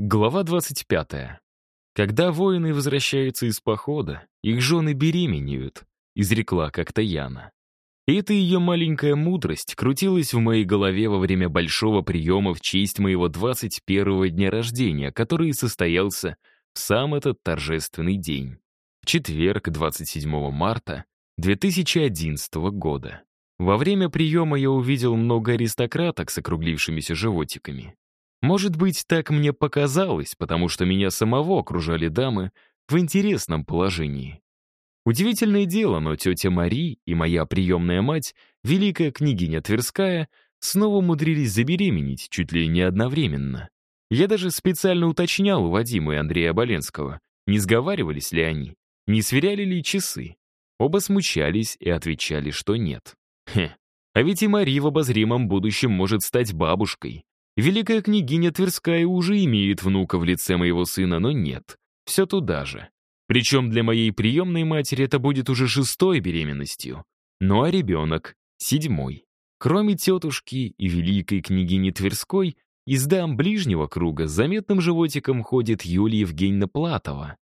Глава 25. Когда воины возвращаются из похода, их жены беременеют, изрекла как-то Яна. Эта ее маленькая мудрость крутилась в моей голове во время большого приема в честь моего 21-го дня рождения, который состоялся в сам этот торжественный день. В четверг, 27 марта 2011 года. Во время приема я увидел много аристократок с округлившимися животиками. Может быть, так мне показалось, потому что меня самого окружали дамы в интересном положении. Удивительное дело, но тетя Мари и моя приемная мать, великая княгиня Тверская, снова умудрились забеременеть чуть ли не одновременно. Я даже специально уточнял у Вадима и Андрея Боленского, не сговаривались ли они, не сверяли ли часы. Оба смущались и отвечали, что нет. Хе, а ведь и Мари в обозримом будущем может стать бабушкой. Великая княгиня Тверская уже имеет внука в лице моего сына, но нет. Все туда же. Причем для моей приемной матери это будет уже шестой беременностью. Ну а ребенок — седьмой. Кроме тетушки и великой княгини Тверской, из дам ближнего круга заметным животиком ходит Юлия Евгеньевна Платова.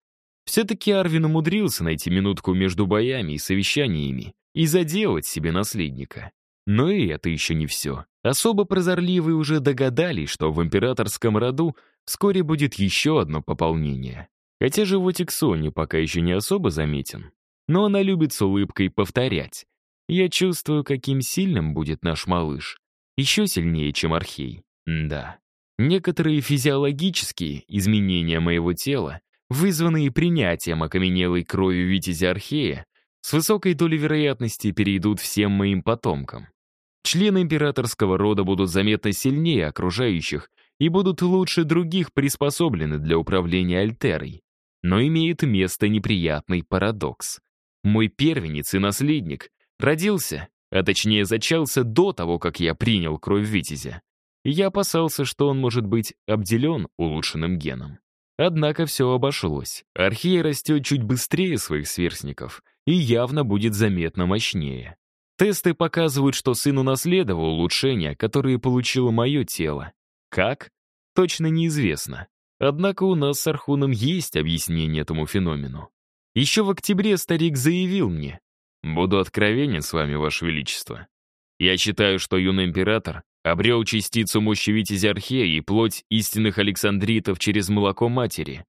Все-таки Арвин умудрился найти минутку между боями и совещаниями и заделать себе наследника. Но и это еще не все. Особо прозорливые уже догадались, что в императорском роду вскоре будет еще одно пополнение. Хотя животик Сони пока еще не особо заметен. Но она любит с улыбкой повторять. Я чувствую, каким сильным будет наш малыш. Еще сильнее, чем Архей. да. Некоторые физиологические изменения моего тела, вызванные принятием окаменелой крови Витязя Архея, с высокой долей вероятности перейдут всем моим потомкам. Члены императорского рода будут заметно сильнее окружающих и будут лучше других приспособлены для управления Альтерой. Но имеет место неприятный парадокс. Мой первенец и наследник родился, а точнее зачался до того, как я принял кровь Витязя. я опасался, что он может быть обделен улучшенным геном. Однако все обошлось. Архей растет чуть быстрее своих сверстников и явно будет заметно мощнее. Тесты показывают, что сын унаследовал улучшения, которые получило мое тело. Как? Точно неизвестно. Однако у нас с Архуном есть объяснение этому феномену. Еще в октябре старик заявил мне, «Буду откровенен с вами, Ваше Величество. Я считаю, что юный император обрел частицу мощи Витязя Архея и плоть истинных Александритов через молоко матери.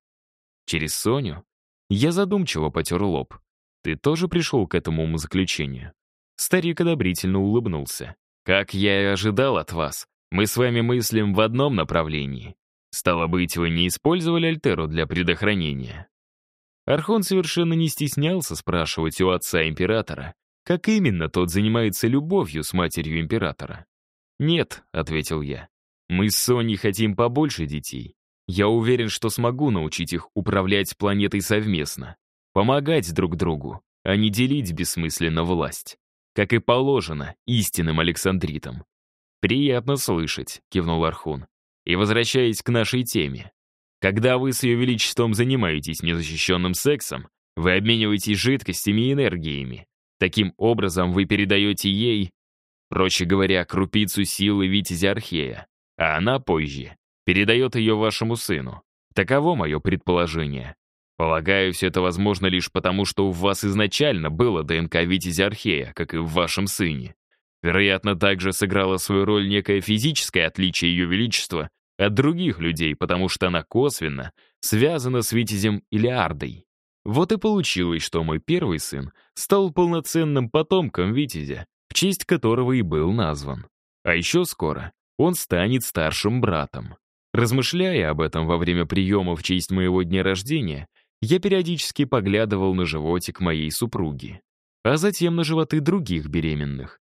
Через Соню? Я задумчиво потер лоб. Ты тоже пришел к этому умозаключению? Старик одобрительно улыбнулся. «Как я и ожидал от вас, мы с вами мыслим в одном направлении. Стало быть, вы не использовали Альтеру для предохранения?» Архон совершенно не стеснялся спрашивать у отца императора, как именно тот занимается любовью с матерью императора. «Нет», — ответил я, — «мы с Соней хотим побольше детей. Я уверен, что смогу научить их управлять планетой совместно, помогать друг другу, а не делить бессмысленно власть как и положено истинным Александритам. «Приятно слышать», — кивнул Архун. «И возвращаясь к нашей теме. Когда вы с ее величеством занимаетесь незащищенным сексом, вы обмениваетесь жидкостями и энергиями. Таким образом, вы передаете ей, проще говоря, крупицу силы Витязя Архея, а она позже передает ее вашему сыну. Таково мое предположение. Полагаю, все это возможно лишь потому, что у вас изначально было ДНК Витязя Архея, как и в вашем сыне. Вероятно, также сыграло свою роль некое физическое отличие Ее Величества от других людей, потому что она косвенно связана с Витязем Илиардой. Вот и получилось, что мой первый сын стал полноценным потомком Витязя, в честь которого и был назван. А еще скоро он станет старшим братом. Размышляя об этом во время приема в честь моего дня рождения, я периодически поглядывал на животик моей супруги, а затем на животы других беременных.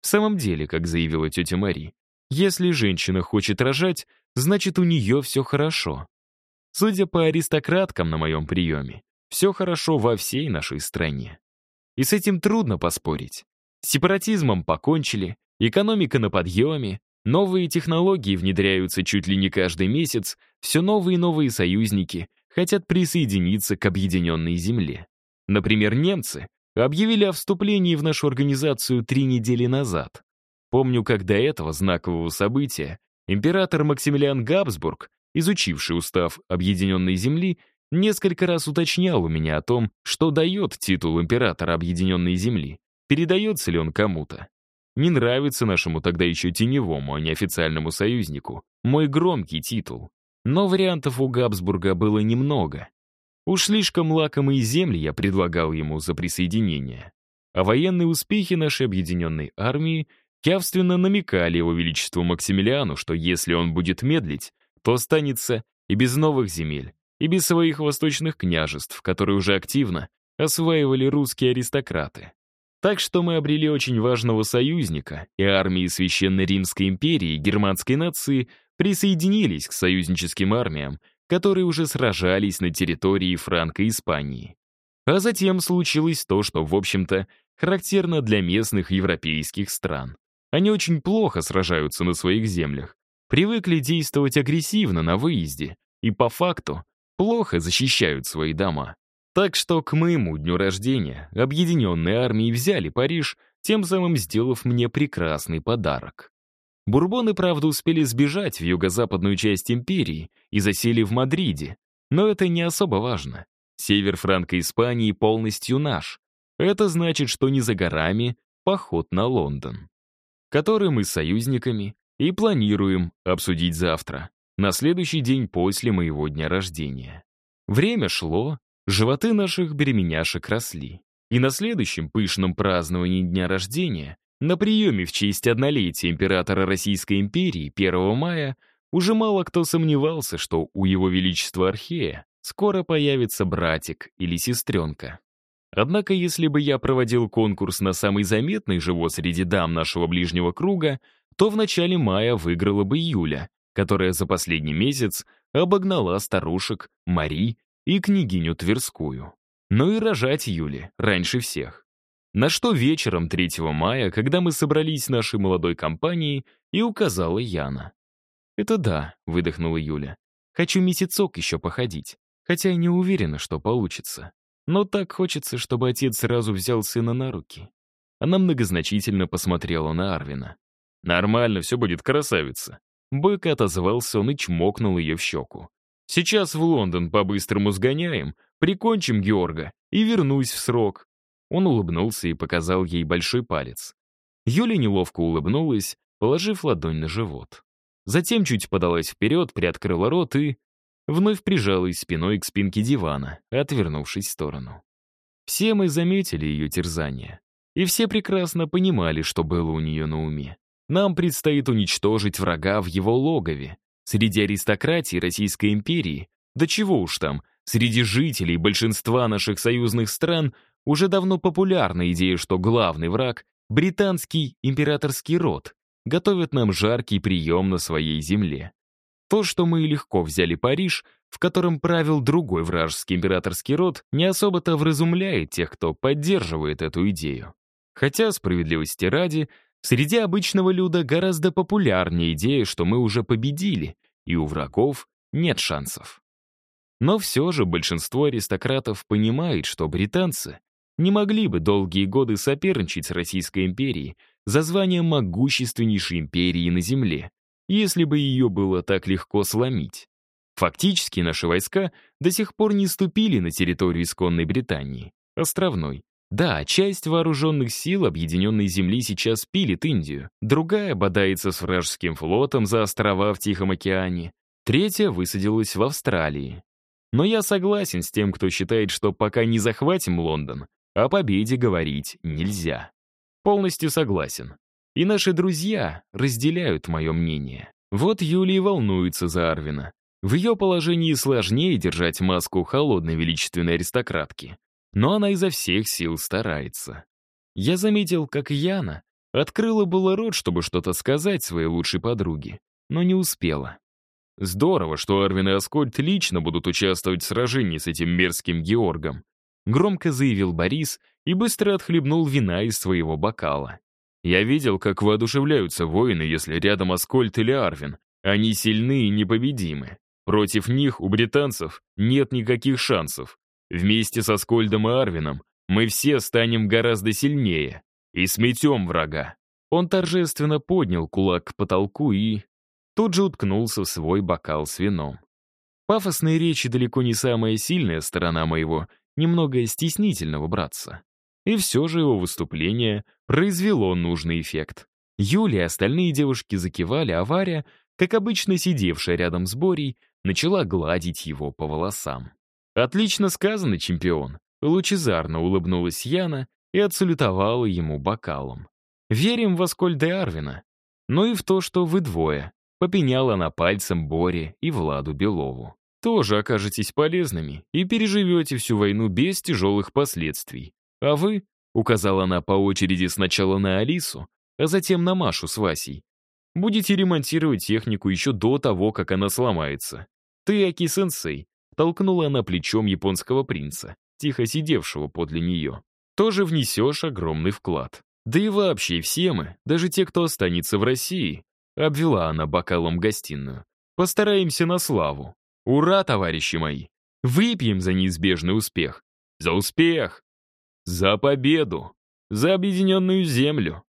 В самом деле, как заявила тетя Мари, если женщина хочет рожать, значит, у нее все хорошо. Судя по аристократкам на моем приеме, все хорошо во всей нашей стране. И с этим трудно поспорить. С сепаратизмом покончили, экономика на подъеме, новые технологии внедряются чуть ли не каждый месяц, все новые и новые союзники — хотят присоединиться к объединенной земле. Например, немцы объявили о вступлении в нашу организацию три недели назад. Помню, как до этого знакового события император Максимилиан Габсбург изучивший устав Объединенной Земли, несколько раз уточнял у меня о том, что дает титул императора Объединенной Земли, передается ли он кому-то. Не нравится нашему тогда еще теневому, а не официальному союзнику, мой громкий титул. Но вариантов у Габсбурга было немного. Уж слишком лакомые земли я предлагал ему за присоединение. А военные успехи нашей объединенной армии явственно намекали его величеству Максимилиану, что если он будет медлить, то останется и без новых земель, и без своих восточных княжеств, которые уже активно осваивали русские аристократы. Так что мы обрели очень важного союзника, и армии Священной Римской империи и германской нации присоединились к союзническим армиям, которые уже сражались на территории Франко-Испании. А затем случилось то, что, в общем-то, характерно для местных европейских стран. Они очень плохо сражаются на своих землях, привыкли действовать агрессивно на выезде и, по факту, плохо защищают свои дома. Так что к моему дню рождения объединенные армии взяли Париж, тем самым сделав мне прекрасный подарок. Бурбоны, правда, успели сбежать в юго-западную часть империи и засели в Мадриде, но это не особо важно. Север Франко-Испании полностью наш. Это значит, что не за горами поход на Лондон, который мы с союзниками и планируем обсудить завтра, на следующий день после моего дня рождения. Время шло, Животы наших беременяшек росли. И на следующем пышном праздновании дня рождения, на приеме в честь однолетия императора Российской империи 1 мая, уже мало кто сомневался, что у его величества Архея скоро появится братик или сестренка. Однако, если бы я проводил конкурс на самый заметный живот среди дам нашего ближнего круга, то в начале мая выиграла бы Юля, которая за последний месяц обогнала старушек Мари и княгиню Тверскую. Но и рожать Юли раньше всех. На что вечером 3 мая, когда мы собрались нашей молодой компанией, и указала Яна. «Это да», — выдохнула Юля. «Хочу месяцок еще походить, хотя и не уверена, что получится. Но так хочется, чтобы отец сразу взял сына на руки». Она многозначительно посмотрела на Арвина. «Нормально, все будет красавица». Бойко отозвался он и чмокнул ее в щеку. Сейчас в Лондон по-быстрому сгоняем, прикончим Георга и вернусь в срок». Он улыбнулся и показал ей большой палец. Юля неловко улыбнулась, положив ладонь на живот. Затем чуть подалась вперед, приоткрыла рот и... Вновь прижалась спиной к спинке дивана, отвернувшись в сторону. Все мы заметили ее терзание. И все прекрасно понимали, что было у нее на уме. Нам предстоит уничтожить врага в его логове, Среди аристократии Российской империи, да чего уж там, среди жителей большинства наших союзных стран уже давно популярна идея, что главный враг — британский императорский род, готовит нам жаркий прием на своей земле. То, что мы легко взяли Париж, в котором правил другой вражеский императорский род, не особо-то вразумляет тех, кто поддерживает эту идею. Хотя, справедливости ради, Среди обычного люда гораздо популярнее идея, что мы уже победили, и у врагов нет шансов. Но все же большинство аристократов понимает, что британцы не могли бы долгие годы соперничать с Российской империей за звание могущественнейшей империи на Земле, если бы ее было так легко сломить. Фактически наши войска до сих пор не ступили на территорию исконной Британии, островной, да, часть вооруженных сил Объединенной Земли сейчас пилит Индию, другая бодается с вражеским флотом за острова в Тихом океане, третья высадилась в Австралии. Но я согласен с тем, кто считает, что пока не захватим Лондон, о победе говорить нельзя. Полностью согласен. И наши друзья разделяют мое мнение. Вот Юлия волнуется за Арвина. В ее положении сложнее держать маску холодной величественной аристократки но она изо всех сил старается. Я заметил, как Яна открыла было рот, чтобы что-то сказать своей лучшей подруге, но не успела. Здорово, что Арвин и Аскольд лично будут участвовать в сражении с этим мерзким Георгом, громко заявил Борис и быстро отхлебнул вина из своего бокала. Я видел, как воодушевляются воины, если рядом Аскольд или Арвин. Они сильны и непобедимы. Против них у британцев нет никаких шансов. Вместе со Скольдом и Арвином мы все станем гораздо сильнее и сметем врага. Он торжественно поднял кулак к потолку и... тут же уткнулся в свой бокал с вином. Пафосные речи далеко не самая сильная сторона моего, немного стеснительного братца. И все же его выступление произвело нужный эффект. Юля и остальные девушки закивали, а Варя, как обычно сидевшая рядом с Борей, начала гладить его по волосам. «Отлично сказано, чемпион!» Лучезарно улыбнулась Яна и отсалютовала ему бокалом. «Верим в Аскольд де Арвина, но и в то, что вы двое», попеняла она пальцем Боре и Владу Белову. «Тоже окажетесь полезными и переживете всю войну без тяжелых последствий. А вы, — указала она по очереди сначала на Алису, а затем на Машу с Васей, — будете ремонтировать технику еще до того, как она сломается. Ты, Аки-сенсей, толкнула она плечом японского принца, тихо сидевшего подле нее. Тоже внесешь огромный вклад. Да и вообще все мы, даже те, кто останется в России, обвела она бокалом гостиную. Постараемся на славу. Ура, товарищи мои! Выпьем за неизбежный успех. За успех! За победу! За объединенную землю!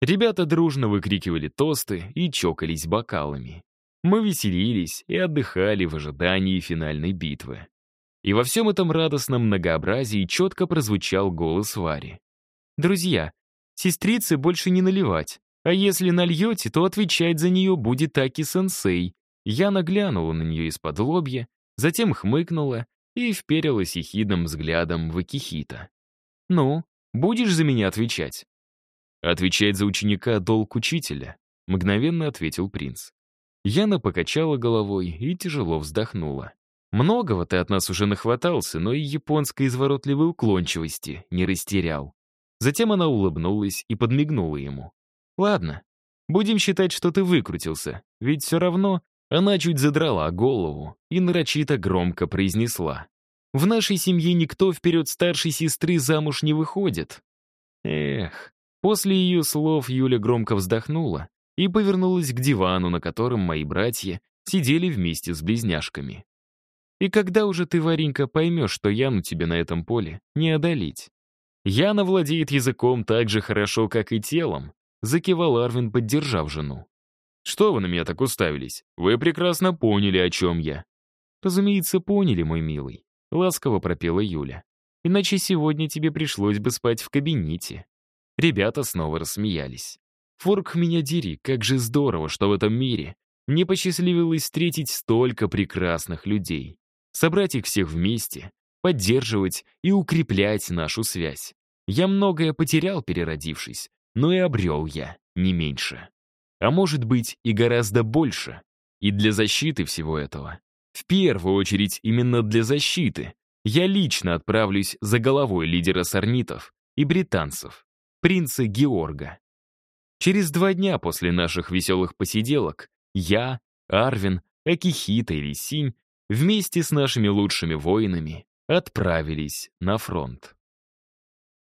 Ребята дружно выкрикивали тосты и чокались бокалами. Мы веселились и отдыхали в ожидании финальной битвы. И во всем этом радостном многообразии четко прозвучал голос Вари. «Друзья, сестрице больше не наливать, а если нальете, то отвечать за нее будет Таки-сенсей». Я наглянула на нее из-под лобья, затем хмыкнула и вперилась ехидным взглядом в Акихита. «Ну, будешь за меня отвечать?» «Отвечать за ученика — долг учителя», — мгновенно ответил принц. Яна покачала головой и тяжело вздохнула. «Многого ты от нас уже нахватался, но и японской изворотливой уклончивости не растерял». Затем она улыбнулась и подмигнула ему. «Ладно, будем считать, что ты выкрутился, ведь все равно она чуть задрала голову и нарочито громко произнесла. В нашей семье никто вперед старшей сестры замуж не выходит. Эх. После ее слов Юля громко вздохнула и повернулась к дивану, на котором мои братья сидели вместе с близняшками. И когда уже ты, Варенька, поймешь, что Яну тебе на этом поле не одолеть? Яна владеет языком так же хорошо, как и телом, закивал Арвин, поддержав жену. Что вы на меня так уставились? Вы прекрасно поняли, о чем я. Разумеется, поняли, мой милый. — ласково пропела Юля. «Иначе сегодня тебе пришлось бы спать в кабинете». Ребята снова рассмеялись. «Форк меня дери, как же здорово, что в этом мире мне посчастливилось встретить столько прекрасных людей. Собрать их всех вместе, поддерживать и укреплять нашу связь. Я многое потерял, переродившись, но и обрел я не меньше. А может быть и гораздо больше. И для защиты всего этого в первую очередь именно для защиты я лично отправлюсь за головой лидера сорнитов и британцев, принца Георга. Через два дня после наших веселых посиделок я, Арвин, Акихита и Лисинь вместе с нашими лучшими воинами отправились на фронт.